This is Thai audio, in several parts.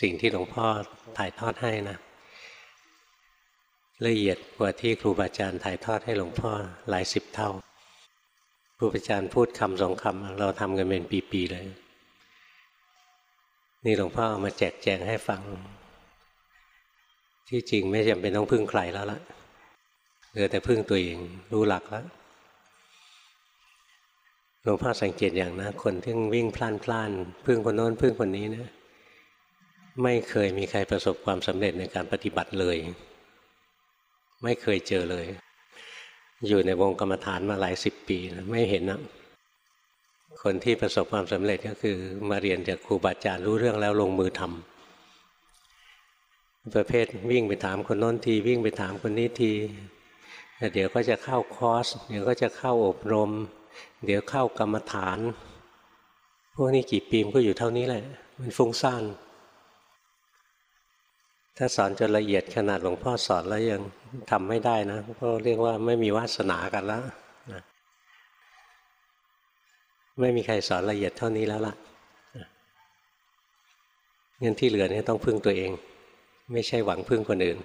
สิ่งที่หลวงพ่อถ่ายทอดให้นะ ละเอียดกว่าที่ครูบาอาจารย์ถ่ายทอดให้หลวงพ่อหลายสิบเท่า ครูบาอาจารย์พูดคำสองคำเราทำกันเป็นปีๆเลย นี่หลวงพ่อเอามาแจกแจงให้ฟัง ที่จริงไม่จำเป็นต้องพึ่งใครแล้วล่ะเหลือแต่พึ่งตัวเองรู้หลักแล้วหลวงพ่อสังเกตอย่างนะ คนที่วิ่งพล่านพล่านพึ่งคนโน้นพึ่งคนนี้นะ ไม่เคยมีใครประสบความสำเร็จในการปฏิบัติเลย ไม่เคยเจอเลย อยู่ในวงกรรมฐานมาหลายสิบปีนะไม่เห็นนะคนที่ประสบความสำเร็จก็คือ มาเรียนจากครูบาอาจารย์รู้เรื่องแล้วลงมือทำประเภทวิ่งไปถามคนโน้นที วิ่งไปถามคนนี้ทีเดี๋ยวก็จะเข้าคอร์สเดี๋ยวก็จะเข้าอบรม เดี๋ยวเข้ากรรมฐาน พวกนี้กี่ปีมก็อยู่เท่านี้แหละ มันฟุ้งซ่าน ถ้าสอนจนละเอียดขนาดหลวงพ่อสอนแล้วยังทำไม่ได้นะก็เรียกว่าไม่มีวาสนากันแล้วนะไม่มีใครสอนละเอียดเท่านี้แล้วล่ะเงินที่เหลือนี่ต้องพึ่งตัวเอง ไม่ใช่หวังพึ่งคนอื่น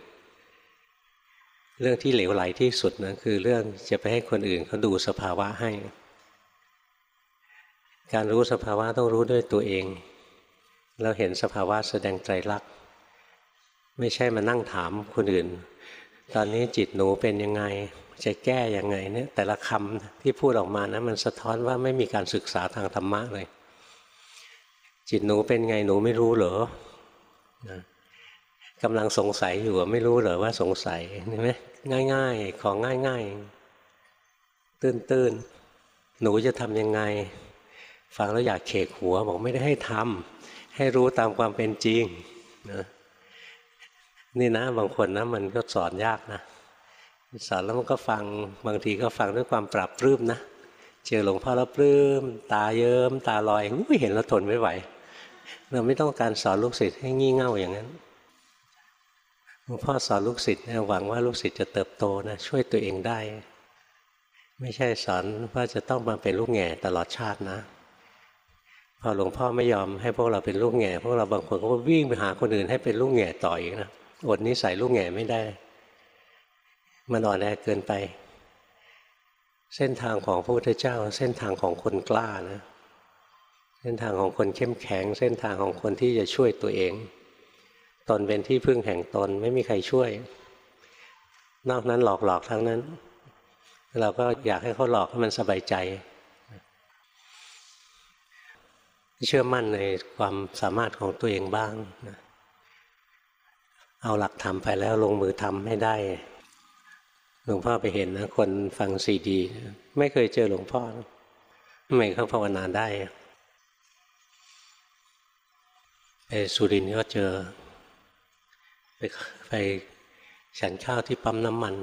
เรื่องที่เหลวไหลที่สุดนะคือเรื่องจะไปให้คนอื่นเขาดูสภาวะให้ การรู้สภาวะต้องรู้ด้วยตัวเอง เราเห็นสภาวะแสดงใจรัก ไม่ใช่มานั่งถามคนอื่น ตอนนี้จิตหนูเป็นยังไง จะแก้ยังไงเนี่ย แต่ละคำที่พูดออกมานะมันสะท้อนว่าไม่มีการศึกษาทางธรรมะเลย จิตหนูเป็นไงหนูไม่รู้เหรอนะกำลังสงสัยอยู่ไม่รู้เหรอว่าสงสัยเห็นไหมง่าย ๆ ของง่าย ๆ ตื้นๆ หนูจะทำยังไง ฟังแล้วอยากเขกหัวบอกไม่ได้ให้ทำให้รู้ตามความเป็นจริงนะ นี่นะบางคนนะมันก็สอนยากนะสอนแล้วมันก็ฟังบางทีก็ฟังด้วยความปรับปลื้มนะเจอหลวงพ่อแล้วปลื้มตาเยิ้มตาลอยอุ้ยเห็นแล้วทนไม่ไหว เราไม่ต้องการสอนลูกศิษย์ให้งี่เง่าอย่างนั้นหลวงพ่อสอนลูกศิษย์หวังว่าลูกศิษย์จะเติบโตนะช่วยตัวเองได้ ไม่ใช่สอนว่าจะต้องมาเป็นลูกแง่ตลอดชาตินะ พอหลวงพ่อไม่ยอมให้พวกเราเป็นลูกแง่พวกเราบางคนก็วิ่งไปหาคนอื่นให้เป็นลูกแง่ต่ออีกนะ อดนิสัยลูกแง่ไม่ได้ มันอ่อนแอเกินไป เส้นทางของพระพุทธเจ้า เส้นทางของคนกล้านะ เส้นทางของคนเข้มแข็ง เส้นทางของคนที่จะช่วยตัวเองตนเป็นที่พึ่งแห่งตนไม่มีใครช่วย นอกนั้นหลอกหลอกทั้งนั้น เราก็อยากให้เขาหลอกให้มันสบายใจ เชื่อมั่นในความสามารถของตัวเองบ้างนะ เอาหลักธรรมไปแล้วลงมือทำให้ได้หลวงพ่อไปเห็นนะคนฟังซีดี ไม่เคยเจอหลวงพ่อไม่เขาภาวนาได้ไปสุรินทร์ก็เจอ ไปไปฉันข้าวที่ปั๊มน้ำมัน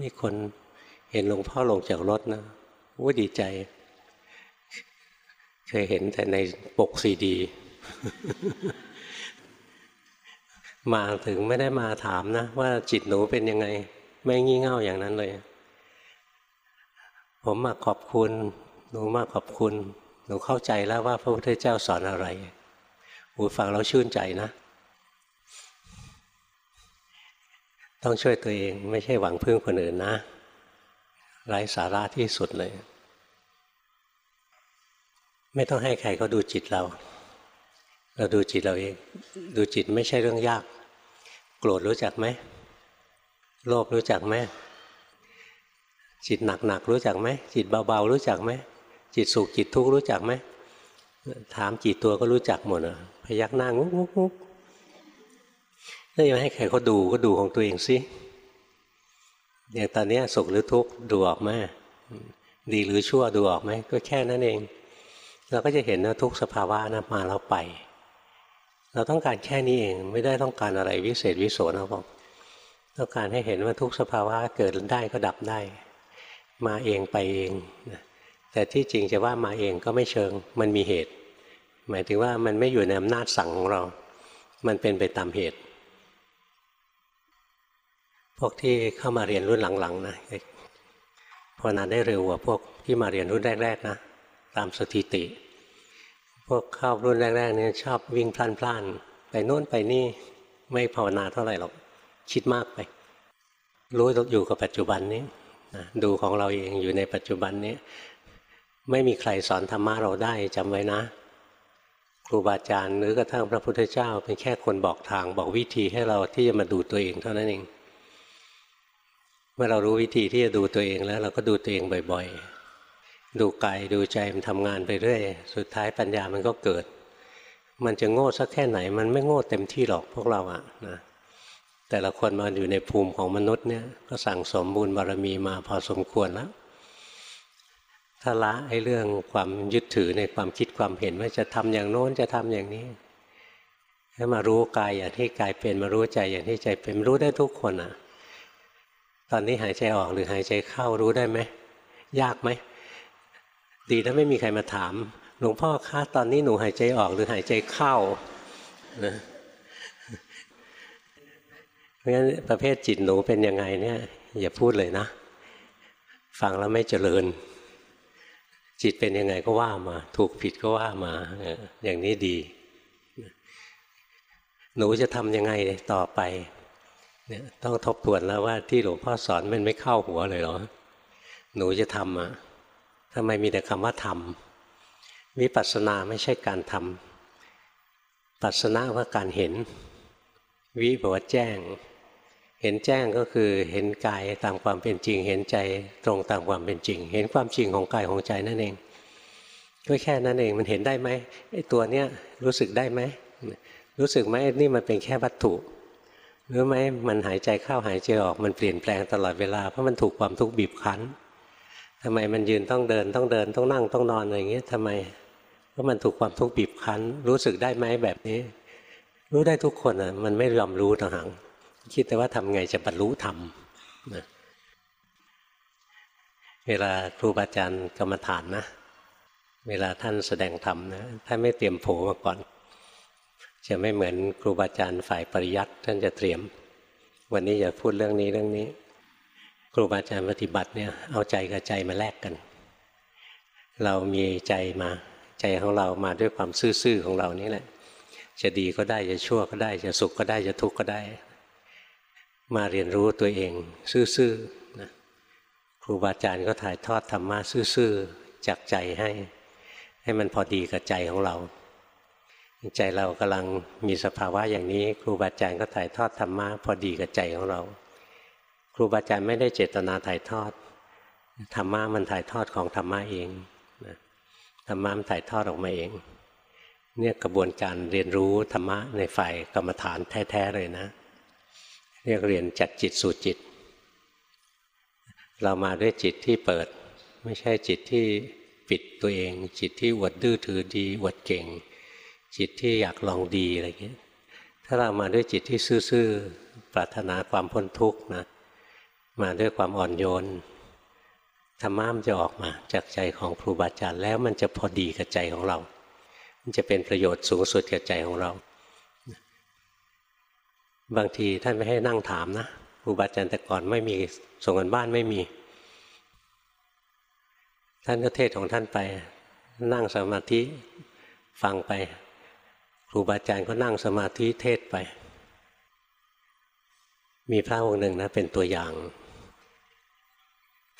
มีคนเห็นหลวงพ่อลงจากรถนะว่าดีใจ เคยเห็นแต่ในปกซีดี มาถึงไม่ได้มาถามนะ ว่าจิตหนูเป็นยังไง ไม่งี่เง่าอย่างนั้นเลย ผมมาขอบคุณ หนูมาขอบคุณ หนูเข้าใจแล้วว่าพระพุทธเจ้าสอนอะไรหูฟังเราชื่นใจนะ ต้องช่วยตัวเองไม่ใช่หวังพึ่งคนอื่นนะไร้สาระที่สุดเลย ไม่ต้องให้ใครเขาดูจิตเรา เราดูจิตเราเอง ดูจิตไม่ใช่เรื่องยาก โกรธรู้จักไหมโลภรู้จักไหมจิตหนักๆรู้จักไหมจิตเบาๆรู้จักไหมจิตสุขจิตทุกข์รู้จักไหมถามกี่ตัวก็รู้จักหมดอะพยักหน้างุกงุกงุกถ้ายังให้ใครเขาดูก็ดูของตัวเองสิอย่างตอนนี้สุขหรือทุกข์ดูออกไหมดีหรือชั่วดูออกไหมก็แค่นั้นเอง เราก็จะเห็นว่าทุกสภาวะนะมาแล้วไป เราต้องการแค่นี้เองไม่ได้ต้องการอะไรวิเศษวิโสนะบอกต้องการให้เห็นว่าทุกสภาวะเกิดได้ก็ดับได้ มาเองไปเองแต่ที่จริงจะว่ามาเองก็ไม่เชิง มันมีเหตุ หมายถึงว่ามันไม่อยู่ในอำนาจสั่งของเรา มันเป็นไปตามเหตุ พวกที่เข้ามาเรียนรุ่นหลังๆนะพอนานได้เร็วกว่าพวกที่มาเรียนรุ่นแรกๆนะตามสถิติ พวกเข้ารุ่นแรกๆเนี่ยชอบวิ่งพล่านไปโน่นไปนี่ไม่ภาวนาเท่าไหร่หรอกคิดมากไป รู้อยู่กับปัจจุบันนี้ดูของเราเองอยู่ในปัจจุบันนี้ ไม่มีใครสอนธรรมะเราได้จำไว้นะ ครูบาอาจารย์หรือกระทั่งพระพุทธเจ้า เป็นแค่คนบอกทางบอกวิธีให้เราที่จะมาดูตัวเองเท่านั้นเอง เมื่อเรารู้วิธีที่จะดูตัวเองแล้ว เราก็ดูตัวเองบ่อย ๆ ดูกายดูใจมันทำงานไปเรื่อย สุดท้ายปัญญามันก็เกิด มันจะโง่สักแค่ไหน มันไม่โง่เต็มที่หรอกพวกเราอะนะแต่ละคนมาอยู่ในภูมิของมนุษย์เนี่ยก็สั่งสมบุญบารมีมาพอสมควรแล้วถ้าละไอ้เรื่องความยึดถือในความคิดความเห็นว่าจะทำอย่างโน้นจะทำอย่างนี้ให้มารู้กายอย่างที่กายเป็นมารู้ใจอย่างที่ใจเป็นรู้ได้ทุกคนอะ ตอนนี้หายใจออกหรือหายใจเข้ารู้ได้ไหมยากไหม ดีถ้าไม่มีใครมาถาม หลวงพ่อคะตอนนี้หนูหายใจออกหรือหายใจเข้านะเพราะฉะนั้นประเภทจิตหนูเป็นยังไงเนี่ยอย่าพูดเลยนะ ฟังแล้วไม่เจริญ จิตเป็นยังไงก็ว่ามา ถูกผิดก็ว่ามาอย่างนี้ดี หนูจะทำยังไงต่อไปเนี่ยต้องทบทวนแล้วว่าที่หลวงพ่อสอนมันไม่เข้าหัวเลยเหรอ หนูจะทำอะ ทำไมมีแต่คำว่าทำวิปัสสนาไม่ใช่การทำปัสสนาว่าการเห็น วิบอกว่าแจ้ง เห็นแจ้งก็คือเห็นกายตามความเป็นจริง เห็นใจตรงตามความเป็นจริง เห็นความจริงของกายของใจนั่นเองก็แค่นั้นเองมันเห็นได้ไหมไอ้ตัวเนี้ยรู้สึกได้ไหมรู้สึกไหมนี่มันเป็นแค่วัตถุหรือไหมมันหายใจเข้าหายใจออกมันเปลี่ยนแปลงตลอดเวลาเพราะมันถูกความทุกข์บีบคั้น ทำไมมันยืนต้องเดินต้องเดินต้องนั่งต้องนอนอะไรอย่างเงี้ยทำไมเพราะมันถูกความทุกข์บีบคั้น รู้สึกได้ไหมแบบนี้ รู้ได้ทุกคนอะ มันไม่ยอมรู้ต่างหากคิดแต่ว่าทำไงจะบรรลุธรรมนะเวลาครูบาอาจารย์กรรมฐานนะ เวลาท่านแสดงธรรมนะท่านไม่เตรียมโผมาก่อน จะไม่เหมือนครูบาอาจารย์ฝ่ายปริยัติท่านจะเตรียม วันนี้อย่าพูดเรื่องนี้เรื่องนี้ ครูบาอาจารย์ปฏิบัติเนี่ยเอาใจกับใจมาแลกกัน เรามีใจมาใจของเรามาด้วยความซื่อๆของเรานี่แหละ จะดีก็ได้จะชั่วก็ได้จะสุขก็ได้จะทุกข์ก็ได้ มาเรียนรู้ตัวเองซื่อๆนะครูบาอาจารย์ก็ถ่ายทอดธรรมะซื่อๆจากใจให้ ให้มันพอดีกับใจของเรา ใจเรากำลังมีสภาวะอย่างนี้ ครูบาอาจารย์ก็ถ่ายทอดธรรมะพอดีกับใจของเรา รูบาอาจารย์ไม่ได้เจตนาถ่ายทอดธรรมะมันถ่ายทอดของธรรมะเองธรรมะมันถ่ายทอดออกมาเอง เนี่ยกระบวนการเรียนรู้ธรรมะในฝ่ายกรรมฐานแท้ๆเลยนะ เรียกเรียนจัดจิตสู่จิต เรามาด้วยจิตที่เปิด ไม่ใช่จิตที่ปิดตัวเอง จิตที่อวดดื้อถือดีอวดเก่ง จิตที่อยากลองดีอะไรเงี้ยถ้าเรามาด้วยจิตที่ซื่อๆปรารถนาความพ้นทุกข์นะ มาด้วยความอ่อนโยนธรรมะมันจะออกมาจากใจของครูบาอาจารย์แล้วมันจะพอดีกับใจของเรา มันจะเป็นประโยชน์สูงสุดกับใจของเรา บางทีท่านไม่ให้นั่งถามนะครูบาอาจารย์แต่ก่อนไม่มีส่งกันบ้านไม่มี ท่านก็เทศของท่านไป นั่งสมาธิฟังไป ครูบาอาจารย์ก็นั่งสมาธิเทศไป มีพระองค์หนึ่งนะเป็นตัวอย่าง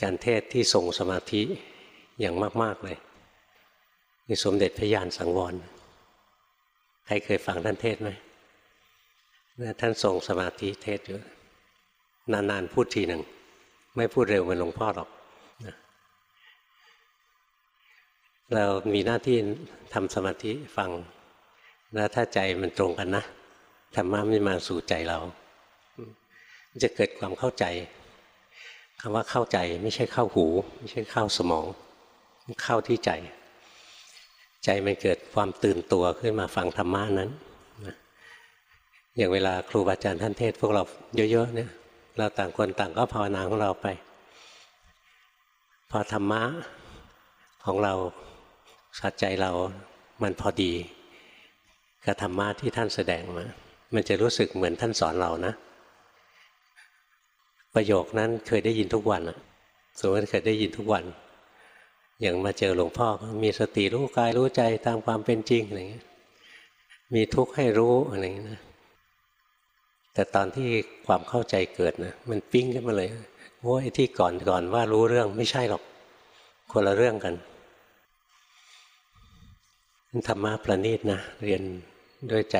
การเทศที่ทรงสมาธิอย่างมาก ๆ เลยมีสมเด็จพระยานสังวร ใครเคยฟังท่านเทศไหมท่านทรงสมาธิเทศอยู่นาน ๆ พูดทีหนึ่ง ไม่พูดเร็วเหมือนหลวงพ่อหรอกเรามีหน้าที่ทำสมาธิฟัง แล้วถ้าใจมันตรงกันนะธรรมะไม่มาสู่ใจเรา จะเกิดความเข้าใจ คำว่าเข้าใจไม่ใช่เข้าหู ไม่ใช่เข้าสมอง เข้าที่ใจ ใจมันเกิดความตื่นตัวขึ้นมาฟังธรรมะนั้นอย่างเวลาครูบาอาจารย์ท่านเทศพวกเราเยอะๆเนี่ยเราต่างคนต่างก็ภาวนาของเราไป พอธรรมะของเราสัจใจเรามันพอดีกับธรรมะที่ท่านแสดงมา มันจะรู้สึกเหมือนท่านสอนเรานะ ประโยคนั้นเคยได้ยินทุกวันอะสมมติเคยได้ยินทุกวัน อย่างมาเจอหลวงพ่อมีสติรู้กายรู้ใจตามความเป็นจริงอะไรเงี้ยมีทุกข์ให้รู้อะไรอย่างนี้นะแต่ตอนที่ความเข้าใจเกิดนะมันปิ้งขึ้นมาเลยโอ้ยที่ก่อนก่อนว่ารู้เรื่องไม่ใช่หรอก คนละเรื่องกันธรรมะประณีตนะ เรียนด้วยใจ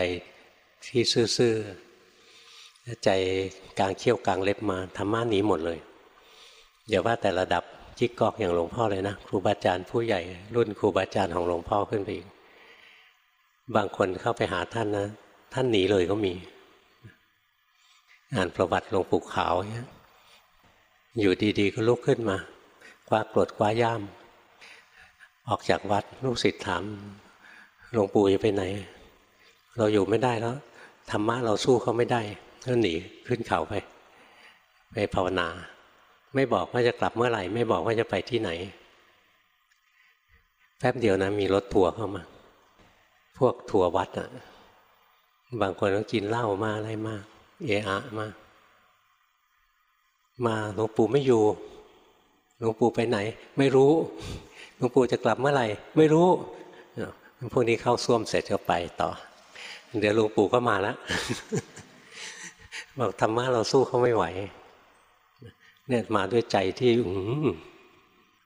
ที่ซื่อๆ ใจกลางเขี้ยวกลางเล็บมาธรรมะหนีหมดเลยอย่าว่าแต่ระดับจิกกอกอย่างหลวงพ่อเลยนะครูบาอาจารย์ผู้ใหญ่รุ่นครูบาอาจารย์ของหลวงพ่อขึ้นไปอีกบางคนเข้าไปหาท่านนะ ท่านหนีเลยก็มี อ่านประวัติหลวงปู่ขาวเนี่ยอยู่ดีๆก็ลุกขึ้นมาคว้ากรดคว้าย่าม ออกจากวัดลูกศิษย์ถามหลวงปู่จะไปไหน เราอยู่ไม่ได้แล้วธรรมะเราสู้เขาไม่ได้ ก็หนีขึ้นเขาไป ไปภาวนา ไม่บอกว่าจะกลับเมื่อไหร่ ไม่บอกว่าจะไปที่ไหน แป๊บเดียวนะมีรถทัวร์เข้ามา พวกทัวร์วัดอะบางคนก็กินเหล้ามาอะไรมาก เอะอะมากมาหลวงปู่ไม่อยู่ หลวงปู่ไปไหน ไม่รู้ หลวงปู่จะกลับเมื่อไหร่ ไม่รู้พวกนี้เข้าส้วมเสร็จก็ไปต่อ เดี๋ยวหลวงปู่ก็มาแล้ว บอกธรรมะเราสู้เขาไม่ไหวเนี่ยมาด้วยใจที่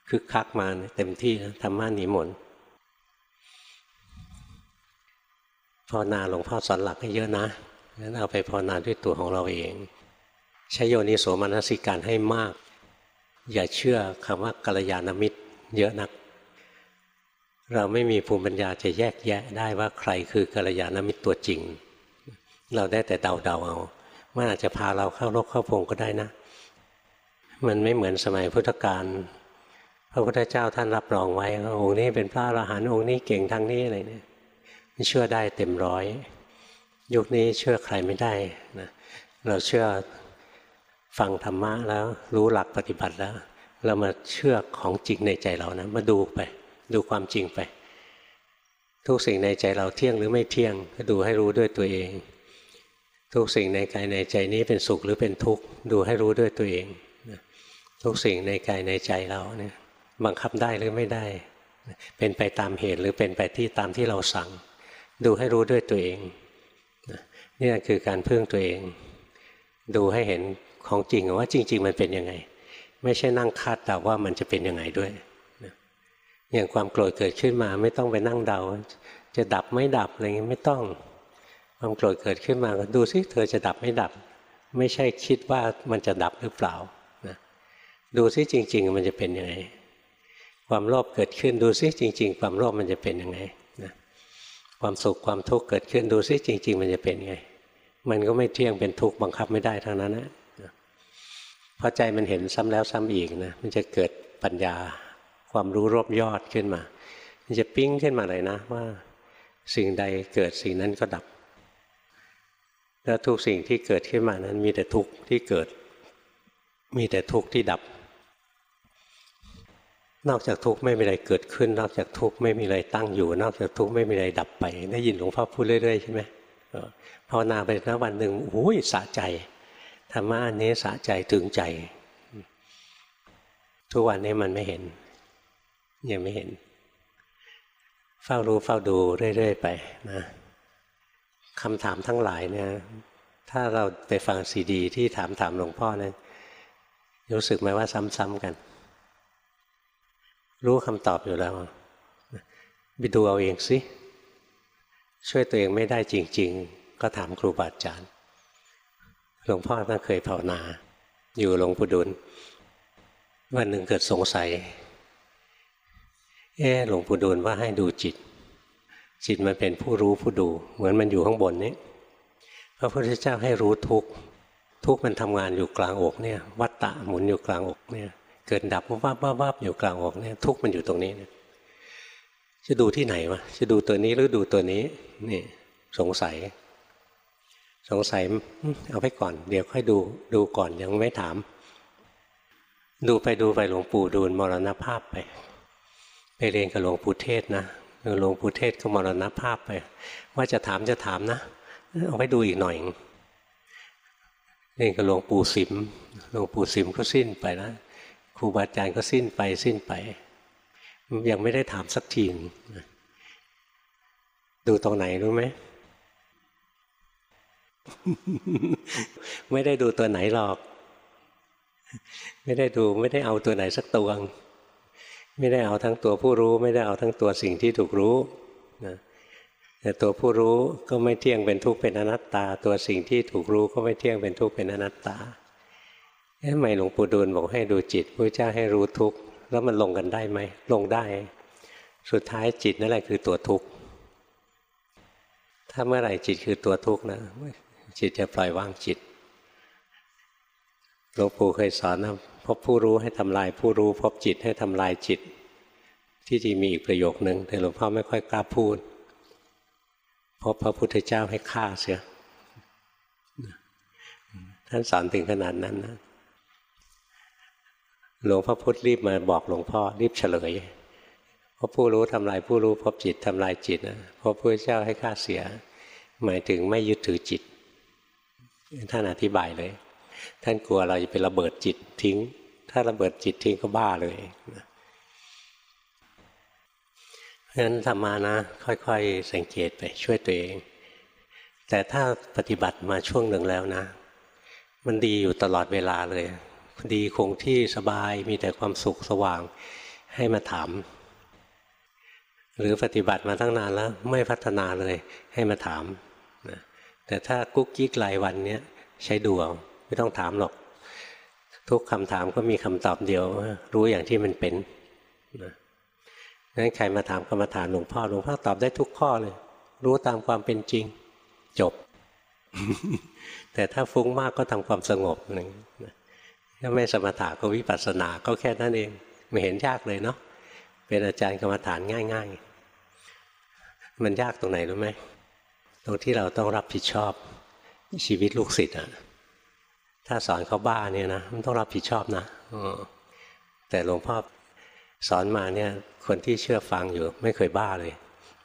คึกคักมาเต็มที่นะธรรมะหนีหมนภาวนาหลวงพ่อสอนหลักให้เยอะนะงั้นเอาไปภาวนาด้วยตัวของเราเอง ใช้โยนิโสมนสิการให้มาก อย่าเชื่อคำว่ากัลยาณมิตร เยอะนัก เราไม่มีภูมิปัญญาจะแยกแยะได้ว่าใครคือกัลยาณมิตรตัวจริง เราได้แต่เดาเดาเอา มันอาจจะพาเราเข้ารกเข้าพงก็ได้นะ มันไม่เหมือนสมัยพุทธกาลพระพุทธเจ้าท่านรับรองไว้องค์นี้เป็นพระอรหันต์องค์นี้เก่งทางนี้อะไรเนี่ยเชื่อได้เต็มร้อย ยุคนี้เชื่อใครไม่ได้นะเราเชื่อฟังธรรมะแล้วรู้หลักปฏิบัติแล้ว เรามาเชื่อของจริงในใจเรานะมาดูไป ดูความจริงไป ทุกสิ่งในใจเราเที่ยงหรือไม่เที่ยงก็ดูให้รู้ด้วยตัวเอง ทุกสิ่งในกายในใจนี้เป็นสุขหรือเป็นทุกข์ดูให้รู้ด้วยตัวเองทุกสิ่งในกายในใจเราเนี่ยบังคับได้หรือไม่ได้ เป็นไปตามเหตุหรือเป็นไปที่ตามที่เราสั่ง ดูให้รู้ด้วยตัวเองนี่คือการพึ่งตัวเอง ดูให้เห็นของจริงว่าจริง ๆ มันเป็นยังไง ไม่ใช่นั่งคาดเดาว่ามันจะเป็นยังไงด้วยอย่างความโกรธเกิดขึ้นมาไม่ต้องไปนั่งเดา จะดับไม่ดับอะไรเงี้ยไม่ต้อง ความโกรธเกิดขึ้นมาดูซิเธอจะดับไม่ดับ ไม่ใช่คิดว่ามันจะดับหรือเปล่านะดูซิจริง ๆ มันจะเป็นยังไงความโลภเกิดขึ้นดูซิจริง ๆ ความโลภมันจะเป็นยังไงความสุขความทุกข์เกิดขึ้นดูซิจริง ๆ มันจะเป็นยังไง มันก็ไม่เที่ยงเป็นทุกข์บังคับไม่ได้ทั้งนั้นนะพอใจมันเห็นซ้ำแล้วซ้ำอีกนะมันจะเกิดปัญญาความรู้รอบยอดขึ้นมา มันจะปิ้งขึ้นมาเลยนะว่า สิ่งใดเกิดสิ่งนั้นก็ดับ แล้วทุกสิ่งที่เกิดขึ้นมานั้น มีแต่ทุกข์ที่เกิด มีแต่ทุกข์ที่ดับ นอกจากทุกข์ไม่มีอะไรเกิดขึ้น นอกจากทุกข์ไม่มีอะไรตั้งอยู่ นอกจากทุกข์ไม่มีอะไรดับไป ได้ยินหลวงพ่อพูดเรื่อยๆใช่ไหมภาวนาไปนะวันหนึ่งโอ้ยสะใจธรรมะอันนี้สะใจถึงใจ ทุกวันนี้มันไม่เห็น ยังไม่เห็น เฝ้ารู้เฝ้าดูเรื่อยๆไปนะ คำถามทั้งหลายเนี่ยถ้าเราไปฟังซีดี ที่ถามถามหลวงพ่อนะั้นรู้สึกไหมว่าซ้ำๆกัน รู้คำตอบอยู่แล้วไปดูเอาเองสิช่วยตัวเองไม่ได้จริง ๆ ก็ถามครูบาอาจารย์หลวงพ่อท่านเคยภาวนา อยู่หลวงปู่ดุลวันหนึ่งเกิดสงสัยเออหลวงปู่ดูลว่าให้ดูจิต จิตมันเป็นผู้รู้ผู้ดู เหมือนมันอยู่ข้างบนนี้พระพุทธเจ้าให้รู้ทุกทุกมันทำงานอยู่กลางอกเนี่ย วัตตะหมุนอยู่กลางอกเนี่ย เกิดดับวับวับวับอยู่กลางอกเนี่ย ทุกมันอยู่ตรงนี้เนี่ยจะดูที่ไหนวะจะดูตัวนี้หรือดูตัวนี้นี่ สงสัย สงสัยเอาไปก่อน เดี๋ยวค่อยดูดูก่อนยังไม่ถาม ดูไปดูไปหลวงปู่ดูลมรณภาพไป ไปเรียนกับหลวงปู่เทศนะ หลวงปู่เทศก็มรณภาพไป ว่าจะถามจะถามนะ เอาไปดูอีกหน่อยเรียนกับหลวงปู่สิมหลวงปู่สิมก็สิ้นไปแล้วครูบาอาจารย์ก็สิ้นไปสิ้นไป ยังไม่ได้ถามสักทีดูตรงไหนรู้ไหมไม่ได้ดูตัวไหนหรอก ไม่ได้ดูไม่ได้เอาตัวไหนสักตัวง ไม่ได้เอาทั้งตัวผู้รู้ ไม่ได้เอาทั้งตัวสิ่งที่ถูกรู้นะแต่ตัวผู้รู้ก็ไม่เที่ยงเป็นทุกข์เป็นอนัตตา ตัวสิ่งที่ถูกรู้ก็ไม่เที่ยงเป็นทุกข์เป็นอนัตตาเอ๊ะทำไมหลวงปู่ดูลบอกให้ดูจิตพระเจ้าให้รู้ทุกข์แล้วมันลงกันได้ไหมลงได้ สุดท้ายจิตนั่นแหละคือตัวทุกข์ถ้าเมื่อไหร่จิตคือตัวทุกข์นะจิตจะปล่อยวางจิตหลวงปู่เคยสอนนะ พบผู้รู้ให้ทำลายผู้รู้ พบจิตให้ทำลายจิต ที่จริงมีอีกประโยคนึงแต่หลวงพ่อไม่ค่อยกล้าพูดพบพระพุทธเจ้าให้ฆ่าเสียท่านสอนถึงขนาดนั้นนะหลวงพ่อพุธรีบมาบอกหลวงพ่อรีบเฉลยเพราะผู้รู้ทำลายผู้รู้พบจิตทำลายจิตนะพระพุทธเจ้าให้ฆ่าเสีย หมายถึงไม่ยึดถือจิต ท่านอธิบายเลย ท่านกลัวเราจะไประเบิดจิตทิ้ง ถ้าระเบิดจิตทิ้งก็บ้าเลยเพราะฉะนั้นธรรมานะ ค่อยๆ สังเกตไปช่วยตัวเอง แต่ถ้าปฏิบัติมาช่วงหนึ่งแล้วนะ มันดีอยู่ตลอดเวลาเลย ดีคงที่สบายมีแต่ความสุขสว่างให้มาถามหรือปฏิบัติมาตั้งนานแล้วไม่พัฒนาเลยให้มาถามนะแต่ถ้ากุ๊กกิ๊กรายวันเนี้ยใช้ดูเอา ไม่ต้องถามหรอก ทุกคำถามก็มีคำตอบเดียวรู้อย่างที่มันเป็นนะงั้นใครมาถามกรรมฐานหลวงพ่อหลวงพ่อตอบได้ทุกข้อเลย รู้ตามความเป็นจริง จบ แต่ถ้าฟุ้งมากก็ทำความสงบหนึ่งถ้าไม่สมถะก็วิปัสสนาก็แค่นั้นเองไม่เห็นยากเลยเนาะเป็นอาจารย์กรรมฐานง่าย ๆ มันยากตรงไหนรู้ไหมตรงที่เราต้องรับผิดชอบชีวิตลูกศิษย์อะ ถ้าสอนเขาบ้าเนี่ยนะมันต้องรับผิดชอบนะแต่หลวงพ่อสอนมาเนี่ยคนที่เชื่อฟังอยู่ ไม่เคยบ้าเลย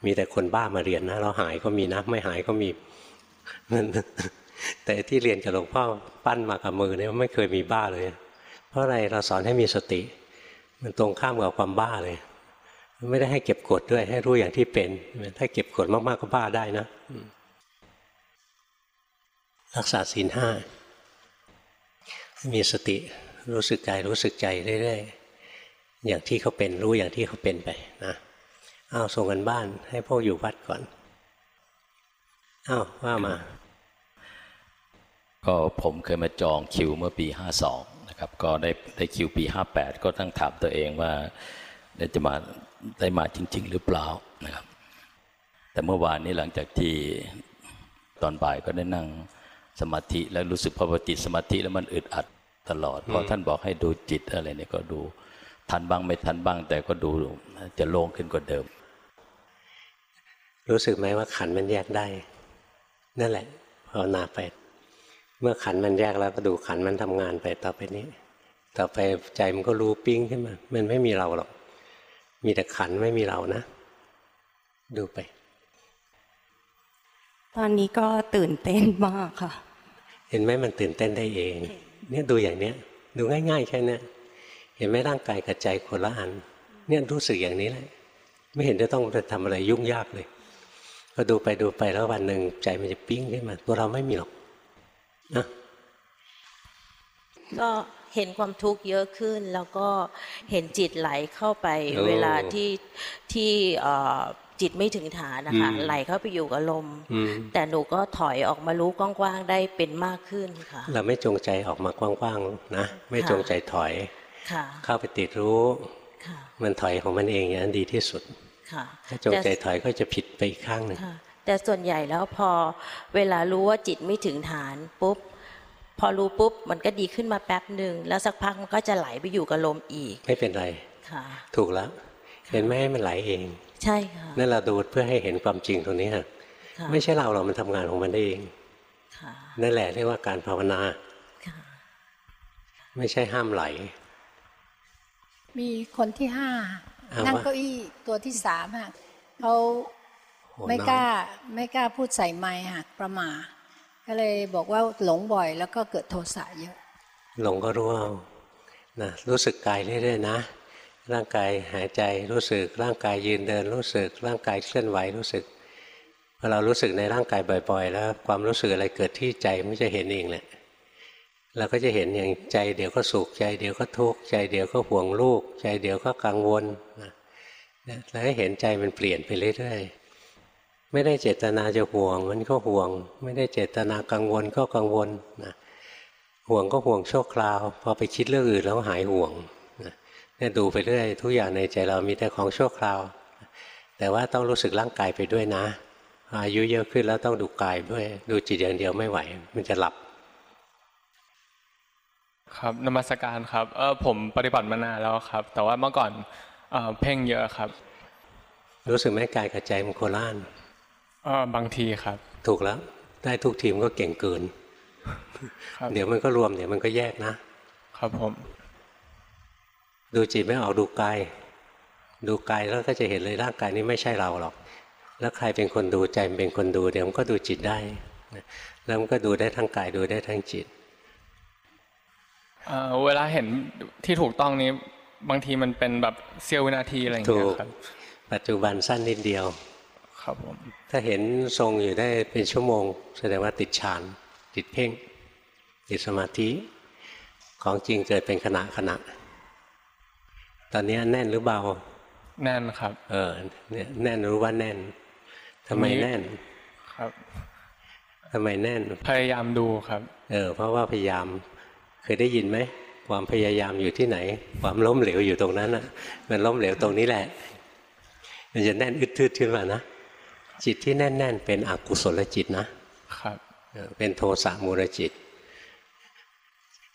มีแต่คนบ้ามาเรียนนะเราหายก็มีนะไม่หายก็มีแต่ที่เรียนกับหลวงพ่อปั้นมากับมือเนี่ยไม่เคยมีบ้าเลย เพราะอะไรเราสอนให้มีสติ มันตรงข้ามกับความบ้าเลย ไม่ได้ให้เก็บกดด้วย ให้รู้อย่างที่เป็น ถ้าเก็บกดมากๆก็บ้าได้นะรักษาศีลห้า มีสติรู้สึกใจรู้สึกใจเรื่อยๆ อย่างที่เขาเป็นรู้อย่างที่เขาเป็นไปนะอ้าวส่งกันบ้านให้พวกอยู่วัดก่อนอ้าวว่ามา ก็ผมเคยมาจองคิวเมื่อปี 52 นะครับ ก็ได้ได้คิวปี 58 ก็ต้องถามตัวเองว่าได้จะมาได้มาจริง ๆ หรือเปล่านะครับ แต่เมื่อวานนี้หลังจากที่ตอนบ่ายก็ได้นั่ง สมาธิแล้วรู้สึกพอปฏิสมาธิแล้วมันอึดอัดตลอดพอท่านบอกให้ดูจิตอะไรเนี่ยก็ดูทันบ้างไม่ทันบ้าง แต่ก็ดูจะโล่งขึ้นกว่าเดิม รู้สึกไหมว่าขันมันแยกได้ นั่นแหละภาวนาไป เมื่อขันมันแยกแล้วก็ดูขันมันทำงานไปต่อไปนี้ ต่อไปใจมันก็รู้ปิ้งขึ้นมา มันไม่มีเราหรอก มีแต่ขันไม่มีเรานะ ดูไป ตอนนี้ก็ตื่นเต้นมากค่ะ เห็นไหมมันตื่นเต้นได้เอง เนี่ยดูอย่างเนี้ย ดูง่าย ๆ แค่เนี้ยเห็นไหมร่างกายกับใจคนละอัน เนี่ยรู้สึกอย่างนี้แหละ ไม่เห็นจะต้องไปทำอะไรยุ่งยากเลยพอดูไปดูไปแล้ววันหนึ่งใจมันจะปิ้งขึ้นมา ตัวเราไม่มีหรอกนะก็เห็นความทุกข์เยอะขึ้น แล้วก็เห็นจิตไหลเข้าไปโอ้เวลาที่ที่เอ่อ จิตไม่ถึงฐานนะคะอืมไหลเข้าไปอยู่กับลมอืมแต่หนูก็ถอยออกมารู้กว้างๆได้เป็นมากขึ้นค่ะ เราไม่จงใจออกมากว้างๆนะไม่จงใจถอยค่ะเข้าไปติดรู้ค่ะมันถอยของมันเองอย่างนั้นดีที่สุดค่ะถ้าจงใจถอยก็จะผิดไปอีกข้างหนึ่งค่ะแต่ส่วนใหญ่แล้วพอเวลารู้ว่าจิตไม่ถึงฐานปุ๊บพอรู้ปุ๊บมันก็ดีขึ้นมาแป๊บหนึ่งแล้วสักพักมันก็จะไหลไปอยู่กับลมอีก ไม่เป็นไรค่ะถูกแล้วเห็นไหมให้มันไหลเองใช่ค่ะนั่นเราดูเพื่อให้เห็นความจริงตรงนี้ฮะค่ะ ไม่ใช่เราหรอกมันทำงานของมันได้เองค่ะนั่นแหละเรียกว่าการภาวนาค่ะไม่ใช่ห้ามไหล มีคนที่ห้าอ่านั่งว่าเก้าอี้ตัวที่สามค่ะเขาโหไม่น้อยกล้าไม่กล้าพูดใส่ไม้ค่ะประมาทก็เลยบอกว่าหลงบ่อยแล้วก็เกิดโทสะเยอะ หลงก็รู้เอานะรู้สึกกายเรื่อยๆนะ ร่างกายหายใจรู้สึก ร่างกายยืนเดินรู้สึก ร่างกายเคลื่อนไหวรู้สึกพอเรารู้สึกในร่างกายบ่อย ๆ แล้วความรู้สึกอะไรเกิดที่ใจมันจะเห็นเองแหละเราก็จะเห็นอย่างใจเดี๋ยวก็สุขใจเดี๋ยวก็ทุกข์ใจเดี๋ยวก็ห่วงลูก ใจเดี๋ยวก็กังวลนะแล้วให้เห็นใจมันเปลี่ยนไปเรื่อยๆไม่ได้เจตนาจะห่วงมันก็ห่วง ไม่ได้เจตนากังวลก็กังวลนะห่วงก็ห่วงชั่วคราว พอไปคิดเรื่องอื่นแล้วหายห่วง เนี่ยดูไปเรื่อยทุกอย่างในใจเรามีแต่ของชั่วคราว แต่ว่าต้องรู้สึกร่างกายไปด้วยนะ อายุเยอะขึ้นแล้วต้องดูกายด้วย ดูจิตอย่างเดียวไม่ไหว มันจะหลับ ครับนมัสการครับเออผมปฏิบัติมานานแล้วครับ แต่ว่าเมื่อก่อนเอ่อเพ่งเยอะครับ รู้สึกไหมกายกับใจมันโคล่านเออบางทีครับ ถูกแล้ว ได้ทุกทีมก็เก่งเกินครับเดี๋ยวมันก็รวมเดี๋ยวมันก็แยกนะ ครับผม ดูจิตไม่ออกดูกาย ดูกายแล้วก็จะเห็นเลยร่างกายนี้ไม่ใช่เราหรอก แล้วใครเป็นคนดูใจมันเป็นคนดูเดี๋ยวมันก็ดูจิตได้นะแล้วมันก็ดูได้ทั้งกายดูได้ทั้งจิตเอ่อเวลาเห็นที่ถูกต้องนี้บางทีมันเป็นแบบเสี้ยววินาทีอะไรอย่างถูเงี้กยครับปัจจุบันสั้นนิดเดียว ครับผมถ้าเห็นทรงอยู่ได้เป็นชั่วโมง แสดงว่าติดฌานติดเพ่งติดสมาธิของจริงเกิดเป็นขณะขณะ ตอนนี้แน่นหรือเบา แน่นครับ เออเนี่ยแน่นรู้ว่าแน่นทำไมแน่นครับทำไมแน่น พยายามดูครับ เออ เพราะว่าพยายาม เคยได้ยินไหม ความพยายามอยู่ที่ไหน ความล้มเหลวอยู่ตรงนั้นอะ มันล้มเหลวตรงนี้แหละ มันจะแน่นอึดทึดขึ้นมานะ จิตที่แน่น ๆ เป็นอกุศลจิตนะ ครับเออเป็นโทสะมูลจิต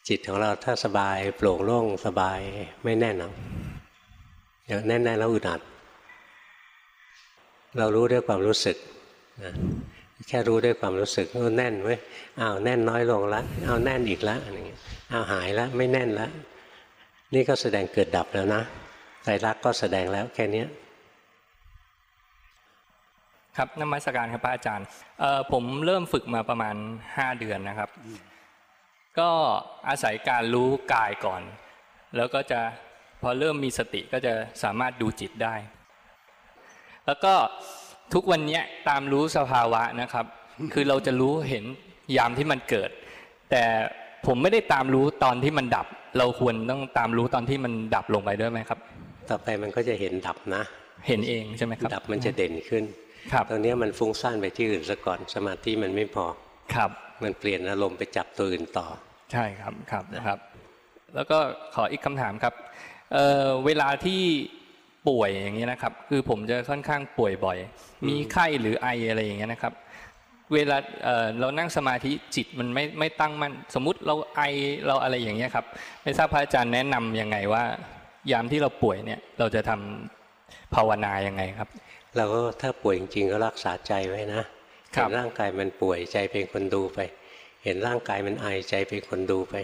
จิตของเราถ้าสบายโปร่งโล่งสบายไม่แน่นหรอก เดี๋ยวแน่นๆแล้วอึดอัด เรารู้ด้วยความรู้สึกนะแค่รู้ด้วยความรู้สึกว่าแน่นเว้ยอ้าวแน่นน้อยลงละอ้าวแน่นอีกล้วอะไรเงี้ยอ้าวหายล้วไม่แน่นล้วนี่ก็แสดงเกิดดับแล้วนะไตรลักก็แสดงแล้วแค่เนี้ยครับนมัสการครับพระอาจารย์เออผมเริ่มฝึกมาประมาณ 5 เดือนนะครับ ก็อาศัยการรู้กายก่อน แล้วก็จะ พอเริ่มมีสติก็จะสามารถดูจิตได้ แล้วก็ทุกวันเนี้ยตามรู้สภาวะนะครับ คือเราจะรู้เห็นยามที่มันเกิด แต่ผมไม่ได้ตามรู้ตอนที่มันดับ เราควรต้องตามรู้ตอนที่มันดับลงไปด้วยไหมครับ ต่อไปมันก็จะเห็นดับนะ เห็นเองใช่ไหมครับ ดับมันจะเด่นขึ้นครับตรงเนี้ยมันฟุ้งซ่านไปที่อื่นซะก่อนสมาธิมันไม่พอครับ มันเปลี่ยนอารมณ์ไปจับตัวอื่นต่อ ใช่ครับครับนะครับ แล้วก็ขออีกคำถามครับ เอ่อเวลาที่ป่วยอย่างนี้ยนะครับ คือผมจะค่อนข้างป่วยบ่อย มีไข้หรือไออะไรอย่างเงี้ยนะครับ เวลาเอ่อเรานั่งสมาธิจิตมันไม่ไม่ตั้งมั่นสมมุติเราไอเราอะไรอย่างเงี้ยครับไม่ทราบพระอาจารย์แนะนำยังไงว่า ยามที่เราป่วยเนี่ยเราจะทำภาวนายังไงครับ เราก็ถ้าป่วยจริงๆก็รักษาใจไว้นะครัเห็บนร่างกายมันป่วยใจเป็นคนดูไป เห็นร่างกายมันไอใจเป็นคนดูไป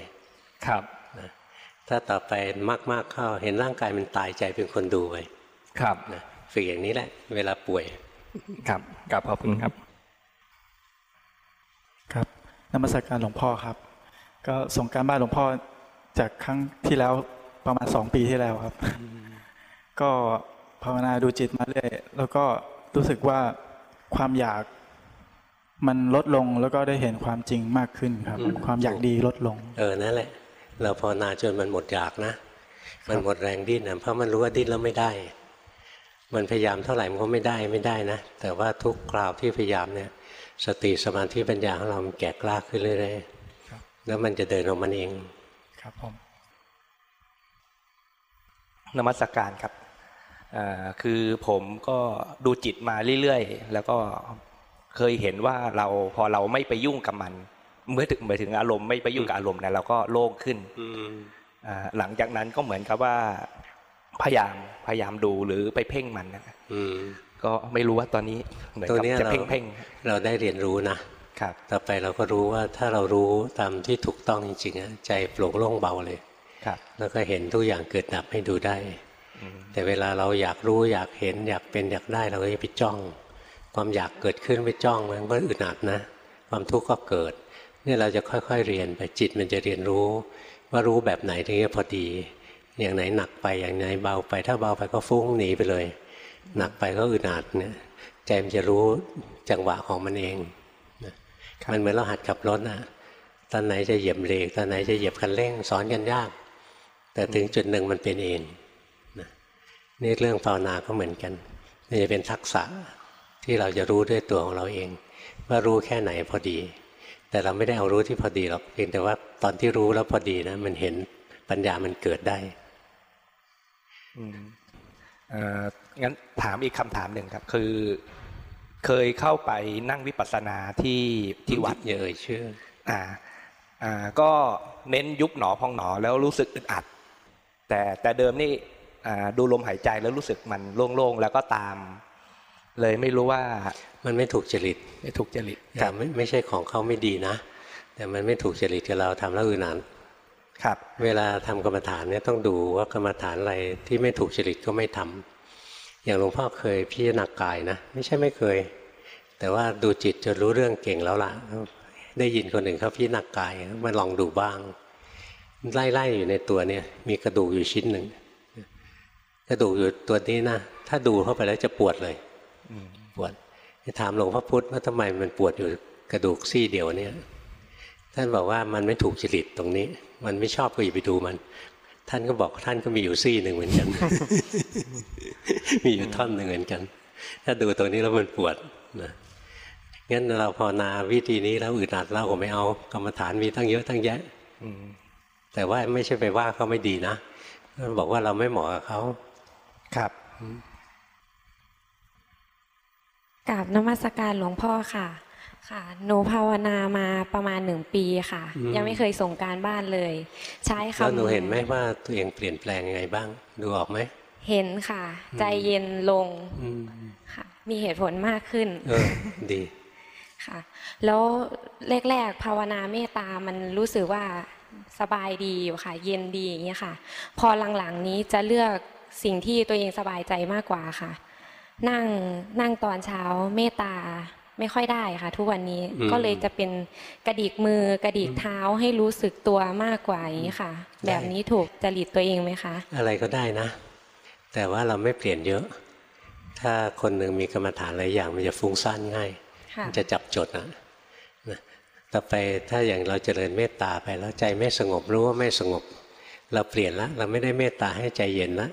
ครับ ถ้าต่อไปมากๆเข้าเห็นร่างกายมันตายใจเป็นคนดูไปครับนะฝึกอย่างนี้แหละ เวลาป่วย ครับกลับขอบคุณครับ ครับนมัสการหลวงพ่อครับ ก็ส่งการบ้านหลวงพ่อจากครั้งที่แล้วประมาณสองปีที่แล้วครับ ก็ภาวนาดูจิตมาเรื่อยแล้วก็รู้สึกว่าความอยากมันลดลงแล้วก็ได้เห็นความจริงมากขึ้นครับอืมความอยากดีลดลง เออนั่นแหละ เราภาวนาจนมันหมดอยากนะ มันหมดแรงดิ้นนะเพราะมันรู้ว่าดิ้นแล้วไม่ได้ มันพยายามเท่าไหร่มันก็ไม่ได้ไม่ได้นะ แต่ว่าทุกคราวที่พยายามเนี่ย สติสมาธิปัญญาของเรามันแก่กล้าขึ้นเรื่อยครับๆแล้วมันจะเดินของมันเอง ครับผมนมัสการครับเอ่อคือผมก็ดูจิตมาเรื่อยๆ แล้วก็เคยเห็นว่าเราพอเราไม่ไปยุ่งกับมัน เมื่อถึงหมายถึงอารมณ์ไม่ไปยุ่งกับอารมณ์เนี่ยเราก็โล่งขึ้นอ่าหลังจากนั้นก็เหมือนกับว่า พยายามพยายามดูหรือไปเพ่งมันนะอืมก็ไม่รู้ว่าตอนนี้เหมือนตรงกับเนี้ยจะเราเพ่งเพ่งเราได้เรียนรู้นะๆครับ ต่อไปเราก็รู้ว่าถ้าเรารู้ตามที่ถูกต้องจริงๆอะใจโปร่งโล่งเบาเลยครับ แล้วก็เห็นทุกอย่างเกิดดับให้ดูได้อืมแต่เวลาเราอยากรู้อยากเห็นอยากเป็นอยากได้เราก็จะไปจ้อง ความอยากเกิดขึ้นไปจ้องมันก็อึดอัดนะ ความทุกข์ก็เกิดเนี่ยเราจะค่อยๆเรียนไปจิตมันจะเรียนรู้ ว่ารู้แบบไหนถึงจะพอดี อย่างไหนหนักไปอย่างไหนเบาไป ถ้าเบาไปก็ฟุ้งหนีไปเลย หนักไปก็อึดอัดเนี่ยใจมันจะรู้จังหวะของมันเองนะมันเหมือนเราหัดขับรถนะตอนไหนจะเหยียบเบรกตอนไหนจะเหยียบคันเร่งสอนกันยาก แต่ถึงจุดหนึ่งมันเป็นเองนะนี่เรื่องภาวนาก็เหมือนกันนี่จะเป็นทักษะที่เราจะรู้ด้วยตัวของเราเอง ว่ารู้แค่ไหนพอดี แต่เราไม่ได้เอารู้ที่พอดีหรอกเพียงแต่ว่าตอนที่รู้แล้วพอดีนะมันเห็นปัญญามันเกิดได้อืมเอ่องั้นถามอีกคำถามหนึ่งครับ คือ เคยเข้าไปนั่งวิปัสสนาที่ที่วัดอย่าเอ่ยชื่อ อ่า อ่า ก็เน้นยุบหนอพองหนอแล้วรู้สึกอึดอัด แต่แต่เดิมนี่อ่าดูลมหายใจแล้วรู้สึกมันโล่งๆแล้วก็ตาม เลยไม่รู้ว่ามันไม่ถูกจริตไม่ถูกจริตคแต่รับไม่ไม่ใช่ของเขาไม่ดีนะ แต่มันไม่ถูกจริตกับเราทำแล้วอื่นนันครับ เวลาทำกรรมฐานเนี่ยต้องดูว่ากรรมฐานอะไรที่ไม่ถูกจริตก็ไม่ทำอย่างหลวงพ่อเคยพิจารณากายนะ ไม่ใช่ไม่เคย แต่ว่าดูจิตจนรู้เรื่องเก่งแล้วล่ะ ได้ยินคนหนึ่งเขาพิจารณากายมาลองดูบ้าง ไล่ๆอยู่ในตัวเนี่ย มีกระดูกอยู่ชิ้นหนึ่งกระดูกอยู่ตัวนี้นะถ้าดูเข้าไปแล้วจะปวดเลย ปวดถามหลวงพ่อพุธว่าทำไมมันปวดอยู่กระดูกซี่เดียวเนี่ย ท่านบอกว่ามันไม่ถูกจริตตรงนี้ มันไม่ชอบก็อย่าไปดูมัน ท่านก็บอกท่านก็มีอยู่ซี่หนึ่งเหมือนกัน มีอยู่ท่อนหนึ่งเหมือนกัน ถ้าดูตรงนี้แล้วมันปวดนะงั้นเราภาวนาวิธีนี้แล้วอึดอัดเราก็ไม่เอากรรมฐานมีตั้งเยอะตั้งแยะอืมแต่ว่าไม่ใช่ไปว่าเขาไม่ดีนะบอกว่าเราไม่เหมาะกับเขาครับ กราบนมัสการหลวงพ่อค่ะ ค่ะ หนูภาวนามาประมาณหนึ่งปีค่ะ ยังไม่เคยส่งการบ้านเลย ใช้คำแล้วหนูเห็นไหมว่าตัวเองเปลี่ยนแปลงยังไงบ้าง ดูออกไหม เห็นค่ะ ใจเย็นลงอืมค่ะ มีเหตุผลมากขึ้น เออ ดีค่ะ แล้วแรกๆภาวนาเมตตามันรู้สึกว่าสบายดีอยู่ค่ะ เย็นดีอย่างเงี้ยค่ะ พอหลังๆนี้จะเลือกสิ่งที่ตัวเองสบายใจมากกว่าค่ะ นั่งนั่งตอนเช้าเมตตาไม่ค่อยได้ค่ะ ทุกวันนี้อืมก็เลยจะเป็นกระดิกมือกระดิกเท้าให้รู้สึกตัวมากกว่าอย่างนี้ค่ะ แบบนี้ถูกจริตตัวเองไหมคะ อะไรก็ได้นะ แต่ว่าเราไม่เปลี่ยนเยอะ ถ้าคนหนึ่งมีกรรมฐานหลายอย่างมันจะฟุ้งซ่านง่ายค่ะมันจะจับจดนะนะต่อไปถ้าอย่างเราเจริญเมตตาไปแล้วใจไม่สงบรู้ว่าไม่สงบ เราเปลี่ยนละ เราไม่ได้เมตตาให้ใจเย็นละ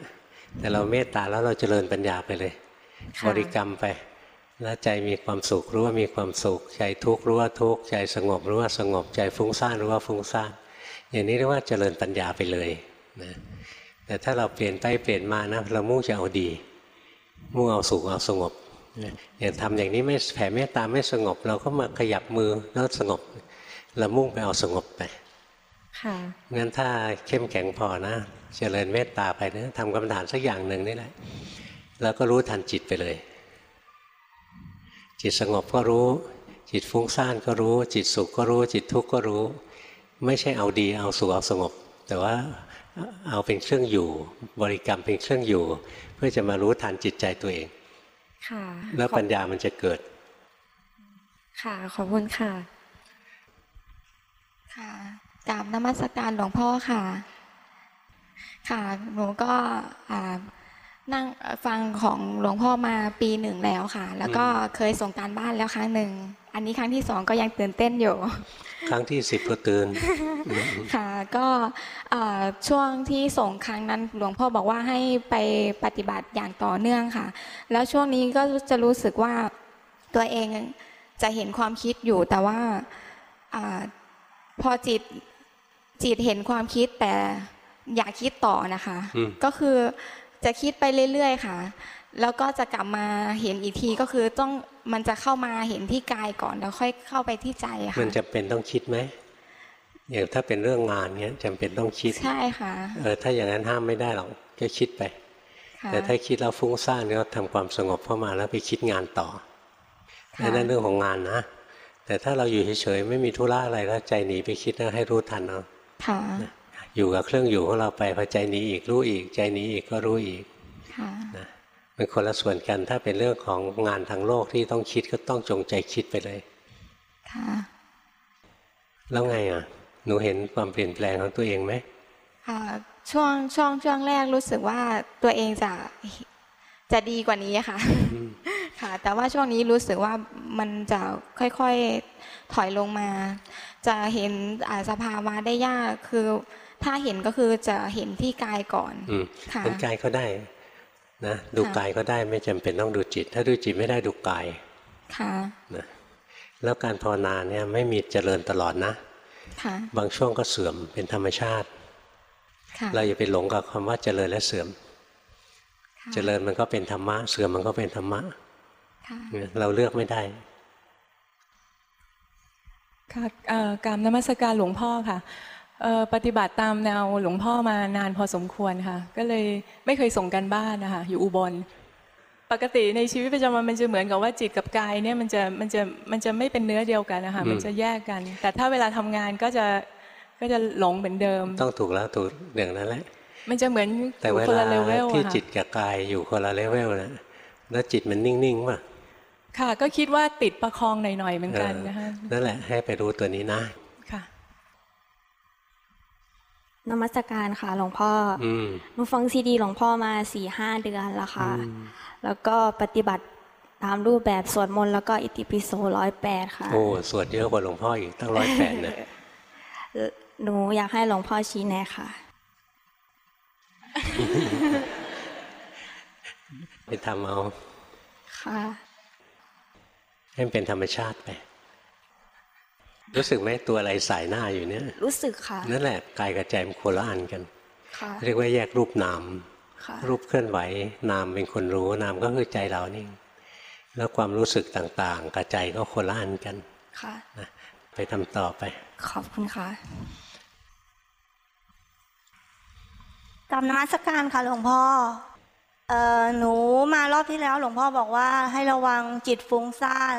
แต่เราเมตตาแล้วเราเจริญปัญญาไปเลยค่ะ บริกรรมไป แล้วใจมีความสุขรู้ว่ามีความสุข ใจทุกข์รู้ว่าทุกข์ใจสงบรู้ว่าสงบใจฟุ้งซ่านรู้ว่าฟุ้งซ่านอย่างนี้เรียกว่าเจริญปัญญาไปเลยนะแต่ถ้าเราเปลี่ยนไปเปลี่ยนมานะเรามุ่งจะเอาดี มุ่งเอาสุขเอาสงบนะอย่างทำอย่างนี้ไม่แผ่เมตตาไม่สงบ เราก็มาขยับมือแล้วสงบเรามุ่งไปเอาสงบไปค่ะงั้นถ้าเข้มแข็งพอนะ เจริญเมตตาไปนะทำกรรมฐานสักอย่างหนึ่งนี่แหละ แล้วก็รู้ทันจิตไปเลย จิตสงบก็รู้ จิตฟุ้งซ่านก็รู้ จิตสุขก็รู้ จิตทุกข์ก็รู้ ไม่ใช่เอาดีเอาสุขเอาสงบ แต่ว่าเอาเป็นเครื่องอยู่ บริกรรมเป็นเครื่องอยู่ เพื่อจะมารู้ทันจิตใจตัวเอง ค่ะ แล้วขอบปัญญามันจะเกิด ค่ะขอบคุณค่ะ ค่ะกราบนมัสการหลวงพ่อค่ะ ค่ะหนูก็อ่า นั่งฟังของหลวงพ่อมาปีหนึ่งแล้วค่ะ แล้วก็เคยส่งการบ้านแล้วครั้งหนึ่ง อันนี้ครั้งที่สองก็ยังตื่นเต้นอยู่ ครั้งที่สิบก็ตื่น ค่ะ ก็อ่าช่วงที่ส่งครั้งนั้นหลวงพ่อบอกว่าให้ไปปฏิบัติอย่างต่อเนื่องค่ะ แล้วช่วงนี้ก็จะรู้สึกว่าตัวเองจะเห็นความคิดอยู่ แต่ว่าอาพอจิตจิตเห็นความคิดแต่อยากคิดต่อนะคะอืมก็คือ จะคิดไปเรื่อยๆค่ะ แล้วก็จะกลับมาเห็นอีกทีก็คือต้องมันจะเข้ามาเห็นที่กายก่อนแล้วค่อยเข้าไปที่ใจอะมัค่ะนจะเป็นต้องคิดไหมอย่างถ้าเป็นเรื่องงานเนี้ยจำเป็นต้องคิดใช่ค่ะเออถ้าอย่างนั้นห้ามไม่ได้หรอกก็คิดไปค่ะแต่ถ้าคิดแล้วฟุ้งซ่านก็ทำความสงบเข้ามาแล้วไปคิดงานต่อค่ะนั่นเรื่องของงานนะแต่ถ้าเราอยู่เฉยๆไม่มีธุระอะไรแล้วใจหนีไปคิดนะให้รู้ทันเอาค่ะ อยู่กับเครื่องอยู่ของเราไปพอใจหนีอีกรู้อีก ใจหนีอีกก็รู้อีกค่ะนะเป็นคนละส่วนกันถ้าเป็นเรื่องของงานทางโลกที่ต้องคิดก็ต้องจงใจคิดไปเลยค่ะแล้วไงอะ หนูเห็นความเปลี่ยนแปลงของตัวเองไหมอ่าช่วงช่วงช่วงแรกรู้สึกว่าตัวเองจะจะดีกว่านี้ค่ะค่ะ ค่ะ แต่ว่าช่วงนี้รู้สึกว่ามันจะค่อยๆถอยลงมา จะเห็นอ่าสภาวะได้ยากคือ ถ้าเห็นก็คือจะเห็นที่กายก่อนอืมค่ะเห็นกายก็ได้นะดูค่ะกายก็ได้ไม่จำเป็นต้องดูจิต ถ้าดูจิตไม่ได้ดูกายค่ะนะแล้วการภาวนาเนี่ยไม่มีเจริญตลอดนะค่ะบางช่วงก็เสื่อมเป็นธรรมชาติค่ะเราอย่าไปหลงกับคำว่าเจริญและเสื่อมค่ะเจริญมันก็เป็นธรรมะ เสื่อมมันก็เป็นธรรมะค่ะเนี่ยเราเลือกไม่ได้ค่ะเอ่อกรรมนมัสการหลวงพ่อค่ะเอ่อ ปฏิบัติตามแนวหลวงพ่อมานานพอสมควรค่ะ ก็เลยไม่เคยส่งกันบ้านนะคะอยู่อุบล ปกติในชีวิตประจำวันมันจะเหมือนกับว่าจิตกับกายเนี่ยมันจะมันจะมันจะไม่เป็นเนื้อเดียวกันนะคะอืมมันจะแยกกัน แต่ถ้าเวลาทำงานก็จะก็จะหลงเหมือนเดิม ต้องถูกแล้วถูกอย่างนั้นแหละมันจะเหมือนแต่อยู่คนละ level ที่อะจิตค่ะกับกายอยู่คนละเลเวลนะแล้วจิตมันนิ่งๆป่ะค่ะก็คิดว่าติดประคองหน่อยๆเหมือนกันเออนะคะนั่นแหละให้ไปรู้ตัวนี้นะ ค่ะ นมัสการค่ะ หลวงพ่อออืมหนูฟังซีดี หลวงพ่อมาสี่ห้าเดือนแล้วค่ะอืมแล้วก็ปฏิบัติตามรูปแบบสวดมนต์แล้วก็อิติปิโสร้อยแปดค่ะ โอ้สวดเยอะกว่าหลวงพ่ออีกตั้งร้อยแปดเนี่ยหนูอยากให้หลวงพ่อชี้แนะค่ะไปทำเอา ค่ะ ให้มันเป็นธรรมชาติไป รู้สึกไหมตัวอะไรสายหน้าอยู่เนี่ย รู้สึกค่ะ นั่นแหละกายกับใจมันคนละอันกันค่ะเรียกว่าแยกรูปนามค่ะรูปเคลื่อนไหวนามเป็นคนรู้นามก็คือใจเรานี่ แล้วความรู้สึกต่างๆ กับใจก็คนละอันกันค่ะนะไปทำต่อไป ขอบคุณค่ะกรรมนมัสการค่ะหลวงพ่อเอ่อหนูมารอบที่แล้ว หลวงพ่อบอกว่าให้ระวังจิตฟุ้งซ่าน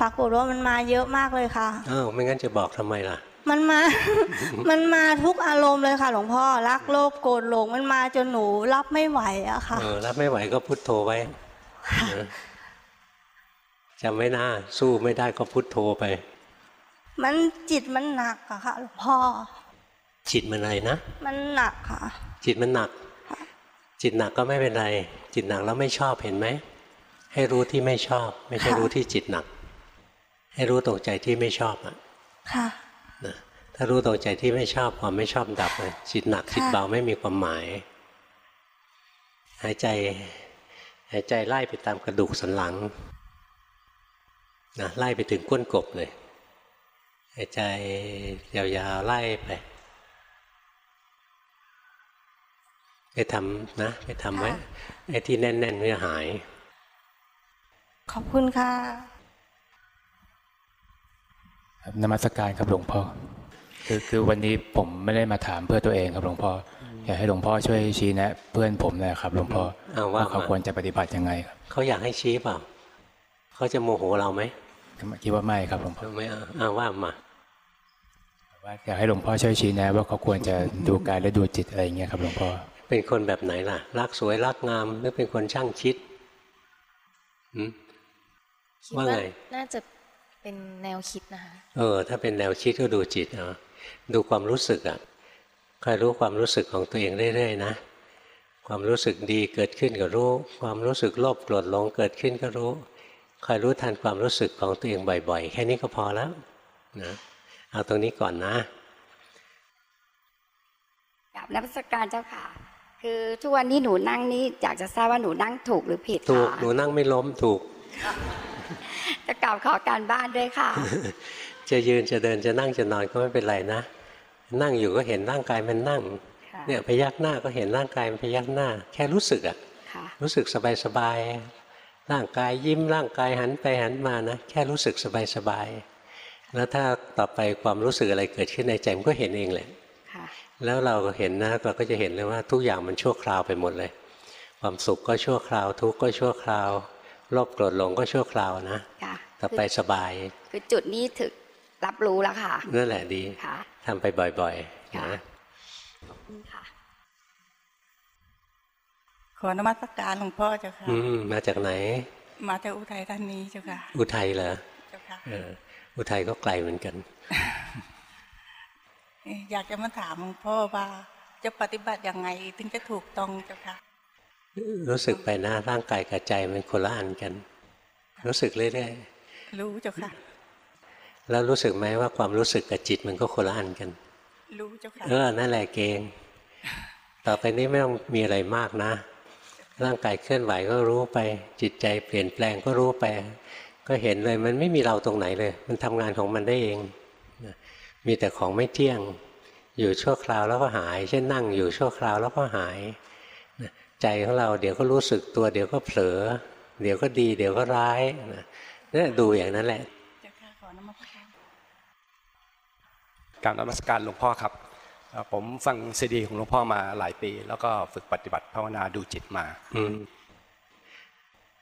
ปรากฏว่ามันมาเยอะมากเลยค่ะอ้าวไม่งั้นจะบอกทำไมล่ะ มันมา มันมาทุกอารมณ์เลยค่ะ หลวงพ่อรักโลภโกรธหลงมันมาจนหนูรับไม่ไหวอะค่ะเออรับไม่ไหวก็พุทโธไว้นะจำไว้นะสู้ไม่ได้ก็พุทโธไป มันจิตมันหนักอะค่ะหลวงพ่อ จิตมันอะไรนะ มันหนักค่ะ จิตมันหนัก จิตหนักก็ไม่เป็นไร จิตหนักแล้วไม่ชอบเห็นไหม ให้รู้ที่ไม่ชอบ ไม่ใช่ค่ะรู้ที่จิตหนัก ให้รู้ตรงใจที่ไม่ชอบอะค่ะนะถ้ารู้ตรงใจที่ไม่ชอบความไม่ชอบดับเลยจิตหนักจิตเบาไม่มีความหมาย หายใจหายใจไล่ไปตามกระดูกสันหลังนะไล่ไปถึงก้นกบเลยหายใจยาวๆไล่ไปไปทำนะไปทำไว้ค่ะไอ้ที่แน่นๆเนี่ยหาย ขอบคุณค่ะครับ นมัสการครับหลวงพ่อคือคือวันนี้ผมไม่ได้มาถามเพื่อตัวเองครับหลวงพ่ออยากให้หลวงพ่อช่วยชี้แนะ เพื่อนผมหนะครับหลวงพ่อเอาว่าว่าเขามาควรจะปฏิบัติยังไงครับเขาอยากให้ชี้เปล่าเขาจะโมโหเราไหมคิดว่าไม่ครับหลวงพ่อไม่เอาเอาว่ามาว่าอยากให้หลวงพ่อช่วยชี้แนะ ว่าเขาควรจะดูกายและดูจิตอะไรอย่างเงี้ยครับหลวงพ่อเป็นคนแบบไหนล่ะ รักสวยรักงามหรือเป็นคนช่างคิดหืมคิดว่าว่าไงน่าจะ เป็นแนวคิดนะคะเออถ้าเป็นแนวคิดก็ดูจิตเอาดูความรู้สึกอะคอยรู้ความรู้สึกของตัวเองเรื่อยๆนะความรู้สึกดีเกิดขึ้นก็รู้ ความรู้สึกโลภโกรธหลงเกิดขึ้นก็รู้คอยรู้ทันความรู้สึกของตัวเองบ่อย ๆ แค่นี้ก็พอแล้วนะเอาตรงนี้ก่อนนะกับนักวิชาการเจ้าค่ะ คือทุกวันนี้หนูนั่งนี่อยากจะทราบว่าหนูนั่งถูกหรือผิดถูกค่ะหนูนั่งไม่ล้มถูก จะกล่าวขอการบ้านด้วยค่ะ จะยืนจะเดินจะนั่งจะนอนก็ไม่เป็นไรนะ นั่งอยู่ก็เห็นร่างกายมันนั่งค่ะเนี่ยพยักหน้าก็เห็นร่างกายมันพยักหน้า แค่รู้สึกอะค่ะรู้สึกสบายๆร่างกายยิ้มร่างกายหันไปหันมานะ แค่รู้สึกสบายๆแล้วถ้าต่อไปความรู้สึกอะไรเกิดขึ้นในใจมันก็เห็นเองแหละค่ะแล้วเราก็เห็นนะเราก็จะเห็นเลยว่าทุกอย่างมันชั่วคราวไปหมดเลย ความสุขก็ชั่วคราว ทุกข์ก็ชั่วคราว โลภโกรธหลงก็ชั่วคราวนะค่ะต่อไปสบาย คือจุดนี้ถึกรับรู้แล้วค่ะ นั่นแหละดีค่ะทำไปบ่อยๆนะค่ะขอนมัสการหลวงพ่อเจ้าค่ะอืมมาจากไหน มาจากอุทัยธานีเจ้าค่ะ อุทัยเหรอเจ้าค่ะเอออุทัยก็ไกลเหมือนกัน อยากจะมาถามหลวงพ่อว่าจะปฏิบัติยังไงถึงจะถูกต้องเจ้าค่ะ รู้สึกไปนะร่างกายกับใจมันคนละอันกัน รู้สึกเรื่อยรู้เจ้าค่ะๆแล้วรู้สึกไหมว่าความรู้สึกกับจิตมันก็คนละอันกัน รู้เจ้าค่ะเออนั่นแหละเกงต่อไปนี้ไม่ต้องมีอะไรมากนะ ร่างกายเคลื่อนไหวก็รู้ไป จิตใจเปลี่ยนแปลงก็รู้ไป ก็เห็นเลยมันไม่มีเราตรงไหนเลย มันทำงานของมันได้เองนะมีแต่ของไม่เที่ยง อยู่ชั่วคราวแล้วก็หาย เช่นนั่งอยู่ชั่วคราวแล้วก็หายนะ ใจของเราเดี๋ยวก็รู้สึกตัว เดี๋ยวก็เผลอ เดี๋ยวก็ดี เดี๋ยวก็ร้ายนะนี่ดูอย่างนั้นแหละกรารนมัสการหลวงพ่อครับเอ่อผมฟังซีดีของหลวงพ่อมาหลายปี แล้วก็ฝึกปฏิบัติภาวนาดูจิตมา อืม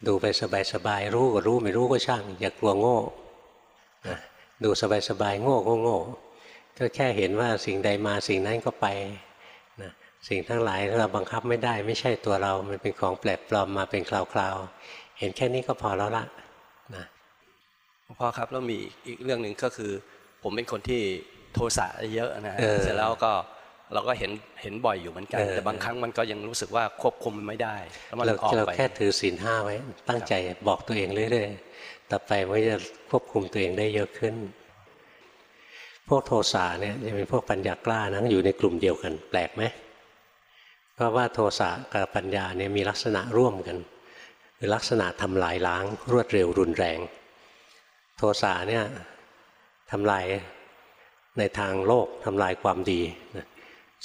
ดูไปสบายๆรู้ก็รู้ไม่รู้ก็ช่าง อย่ากลัวโง่นะดูสบายๆโง่ก็โง่ก็แค่เห็นว่าสิ่งใดมาสิ่งนั้นก็ไปนะ สิ่งทั้งหลายเราบังคับไม่ได้ ไม่ใช่ตัวเรา มันเป็นของแปลกปลอมมาเป็นคราวๆ เห็นแค่นี้ก็พอแล้วละนะหลวงพ่อครับแล้วมีอีกเรื่องหนึ่งก็คือ ผมเป็นคนที่โทสะเยอะนะฮะเออเสร็จแล้วก็เราก็เห็นเห็นบ่อยอยู่เหมือนกันเออแต่บางครั้งมันก็ยังรู้สึกว่าควบคุมมันไม่ได้แล้วมันเราออกเราไปแค่ถือศีลห้าไว้ ตั้งใจบอกตัวเองเรื่อยๆต่อไปมันก็จะควบคุมตัวเองได้เยอะขึ้น พวกโทสะเนี่ยจะเป็นพวกปัญญากล้านะอยู่ในกลุ่มเดียวกันแปลกไหม เพราะว่าโทสะกับปัญญาเนี่ยมีลักษณะร่วมกันคือลักษณะทำลายล้างรวดเร็วรุนแรง โทสะเนี่ยทำลายในทางโลกทำลายความดี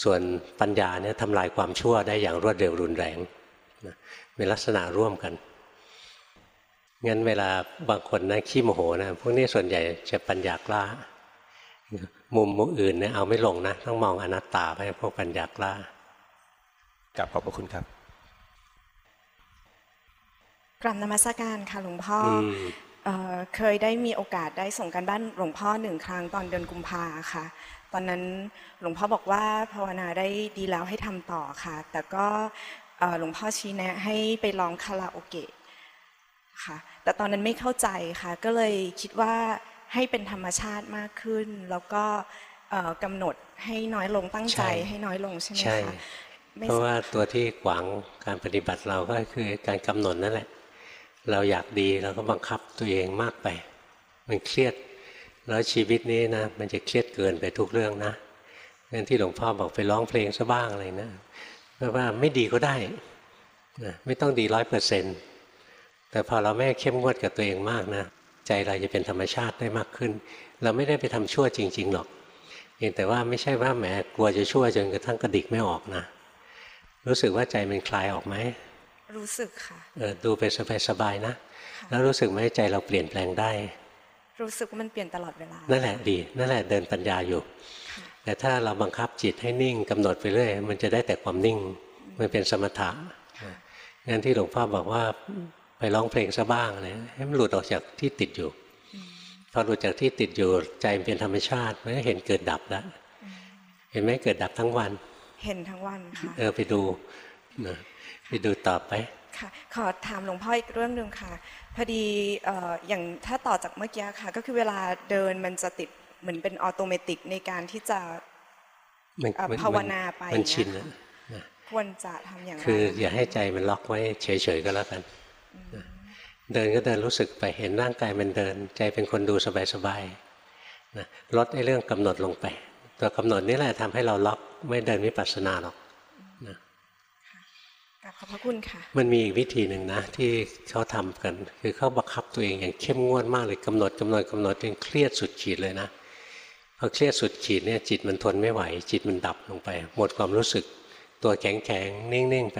ส่วนปัญญาเนี่ยทำลายความชั่วได้อย่างรวดเร็วรุนแรงเป็นลักษณะร่วมกันงั้นเวลาบางคนนะขี้โมโหนะพวกนี้ส่วนใหญ่จะปัญญากล้า มุมมุมอื่นเนี่ยเอาไม่ลงนะ ต้องมองอนัตตาไปพวกปัญญากล้า กับขอบพระคุณครับกราบนมัสการค่ะหลวงพ่ออมเอ่อเคยได้มีโอกาสได้ส่งกันบ้านหลวงพ่อหนึ่งครั้งตอนเดือนกุมภาค่ะ ตอนนั้นหลวงพ่อบอกว่าภาวนาได้ดีแล้วให้ทำต่อค่ะ แต่ก็เอ่อหลวงพ่อชี้แนะให้ไปร้องคาราโอเกะค่ะ แต่ตอนนั้นไม่เข้าใจค่ะ ก็เลยคิดว่าให้เป็นธรรมชาติมากขึ้น แล้วก็เอ่อกำหนดให้น้อยลงตั้งใจใช่ให้น้อยลงใช่ไหมใช่คะไม่ เพราะว่าตัวที่ขวางการปฏิบัติเราก็คือการกำหนดนั่นแหละ เราอยากดีเราก็บังคับตัวเองมากไป มันเครียด แล้วชีวิตนี้นะมันจะเครียดเกินไปทุกเรื่องนะงั้นที่หลวงพ่อบอกไปร้องเพลงซะบ้างอะไรนะเพราะว่าไม่ดีก็ได้นะไม่ต้องดีร้อยเปอร์เซ็นต์แต่พอเราไม่เข้มงวดกับตัวเองมากนะใจเราจะเป็นธรรมชาติได้มากขึ้น เราไม่ได้ไปทำชั่วจริง ๆ หรอกเพียงแต่ว่าไม่ใช่ว่าแหมกลัวจะชั่วจนกระทั่งกระดิกไม่ออกนะ รู้สึกว่าใจมันคลายออกไหม รู้สึกค่ะ เออดูไปสบายๆนะ แล้วรู้สึกไหมใจเราเปลี่ยนแปลงได้ รู้สึกว่ามันเปลี่ยนตลอดเวลา นั่นแหละดี นั่นแหละเดินปัญญาอยู่ แต่ถ้าเราบังคับจิตให้นิ่งกำหนดไปเรื่อย มันจะได้แต่ความนิ่ง มันเป็นสมถะงั้นที่หลวงพ่อบอกว่าไปร้องเพลงซะบ้างเลยให้มันหลุดออกจากที่ติดอยู่ พอหลุดจากที่ติดอยู่ใจมันเป็นธรรมชาติมันก็เห็นเกิดดับแล้ว เห็นไหมเกิดดับทั้งวัน เห็นทั้งวันค่ะเออไปดูนะไปดูต่อไปค่ะขอถามหลวงพ่ออีกเรื่องหนึ่งค่ะ พอดีเอ่ออย่างถ้าต่อจากเมื่อกี้ค่ะ ก็คือเวลาเดินมันจะติดเหมือนเป็นออโตเมติกในการที่จะมันเอ่อมันภาวนาไปมันชินเนี่ยนะควรจะทำอย่างไรคืออย่าให้ใจมันล็อกไว้เฉยๆก็แล้วกันนะเดินก็เดินรู้สึกไปเห็นร่างกายมันเดิน ใจเป็นคนดูสบายๆนะลดไอ้เรื่องกำหนดลงไป ตัวกำหนดนี่แหละทำให้เราล็อกไม่เดินวิปัสสนาหรอกนะกราบขอบพระคุณค่ะ มันมีอีกวิธีหนึ่งนะ ที่เขาทำกัน คือเขาบังคับตัวเองอย่างเข้มงวดมากเลยกำหนดกำหนดกำหนดจนเครียดสุดขีดเลยนะพอเครียดสุดขีดเนี่ยจิตมันทนไม่ไหว จิตมันดับลงไป หมดความรู้สึกตัวแข็งแข็งๆนิ่งๆไป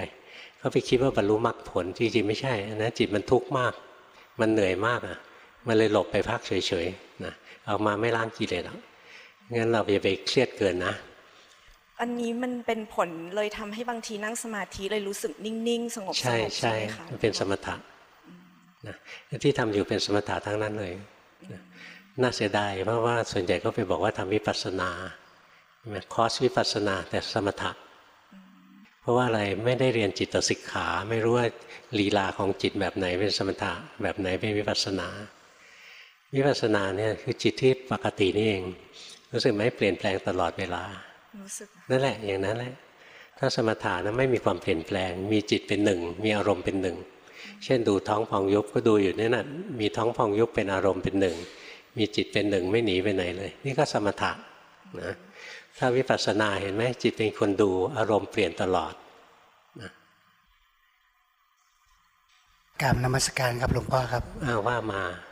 เขาไปคิดว่าบรรลุมรรคผลจริงๆไม่ใช่อันนะจิตมันทุกข์มาก มันเหนื่อยมากอะ มันเลยหลบไปพักเฉยๆนะเอามาไม่ล้างกิเลสหรอก งั้นเราอย่าไปเครียดเกินนะ อันนี้มันเป็นผลเลยทำให้บางทีนั่งสมาธิเลยรู้สึกนิ่งๆ สงบสใช่งบใช่ใช่ไหมคะมันเป็นสมถะนะที่ทำอยู่เป็นสมถะทั้งนั้นเลยนะน่าเสียดายเพราะว่าส่วนใหญ่ก็ไปบอกว่าทำวิปัสสนาใช่ไหมคอร์สวิปัสสนาแต่สมถะ เพราะว่าอะไรไม่ได้เรียนจิตสิกขา ไม่รู้ว่าลีลาของจิตแบบไหนเป็นสมถะ แบบไหนเป็นวิปัสสนา วิปัสสนาเนี่ยคือจิตที่ปกตินี่เอง รู้สึกไหมเปลี่ยนแปลงตลอดเวลา รู้สึก นั่นแหละ อย่างนั้นแหละ ถ้าสมถะนั้นไม่มีความเปลี่ยนแปลง มีจิตเป็นหนึ่ง มีอารมณ์เป็นหนึ่ง เช่นดูท้องพองยุบก็ดูอยู่เนี่ยนะมีท้องพองยุบเป็นอารมณ์เป็นหนึ่ง มีจิตเป็นหนึ่งไม่หนีไปไหนเลย นี่ก็สมถะนะ ถ้าวิปัสสนาเห็นไหมจิตเป็นคนดูอารมณ์เปลี่ยนตลอดกรารนมัสการครับหลวงพ่อครับอ้าวว่ามาอ่า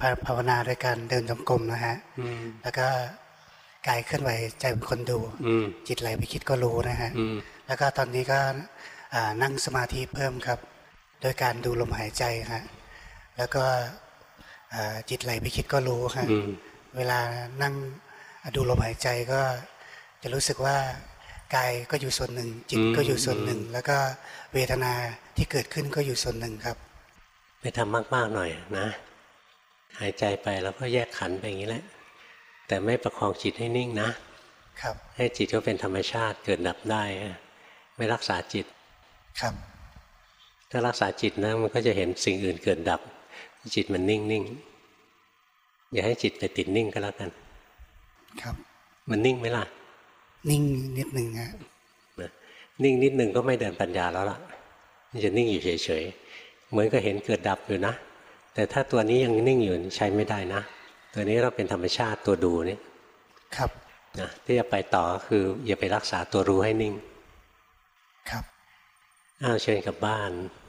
ภาภาวนาโดยการเดินจงกรมนะฮะอืมแล้วก็กายเคลื่อนไหวใจเป็นคนดูอืมจิตไหลไปคิดก็รู้นะฮะอืมแล้วก็ตอนนี้ก็อ่านั่งสมาธิเพิ่มครับ โดยการดูลมหายใจฮะแล้วก็อ่าจิตไหลไปคิดก็รู้ฮะอืมเวลานั่งดูลมหายใจก็จะรู้สึกว่ากายก็อยู่ส่วนหนึ่ง จิตก็อยู่ส่วนหนึ่ง แล้วก็เวทนาที่เกิดขึ้นก็อยู่ส่วนหนึ่งครับ ไปทำมากๆหน่อยนะ หายใจไปแล้วก็แยกขันธ์ไปอย่างนี้แหละ แต่ไม่ประคองจิตให้นิ่งนะ ครับ ให้จิตก็เป็นธรรมชาติเกิดดับได้ ไม่รักษาจิต ครับ ถ้ารักษาจิตนะมันก็จะเห็นสิ่งอื่นเกิดดับ จิตมันนิ่งนิ่งอย่าให้จิตไปติดนิ่งก็แล้วกัน ครับ มันนิ่งไหมล่ะ นิ่งนิดหนึ่งฮะนะนิ่งนิดหนึ่งก็ไม่เดินปัญญาแล้วล่ะมันจะนิ่งอยู่เฉยๆ เหมือนก็เห็นเกิดดับอยู่นะ แต่ถ้าตัวนี้ยังนิ่งอยู่ใช้ไม่ได้นะ ตัวนี้เราเป็นธรรมชาติตัวดูนี่ครับนะที่จะไปต่อก็คืออย่าไปรักษาตัวรู้ให้นิ่ง ครับอ้าวเชิญกลับบ้านค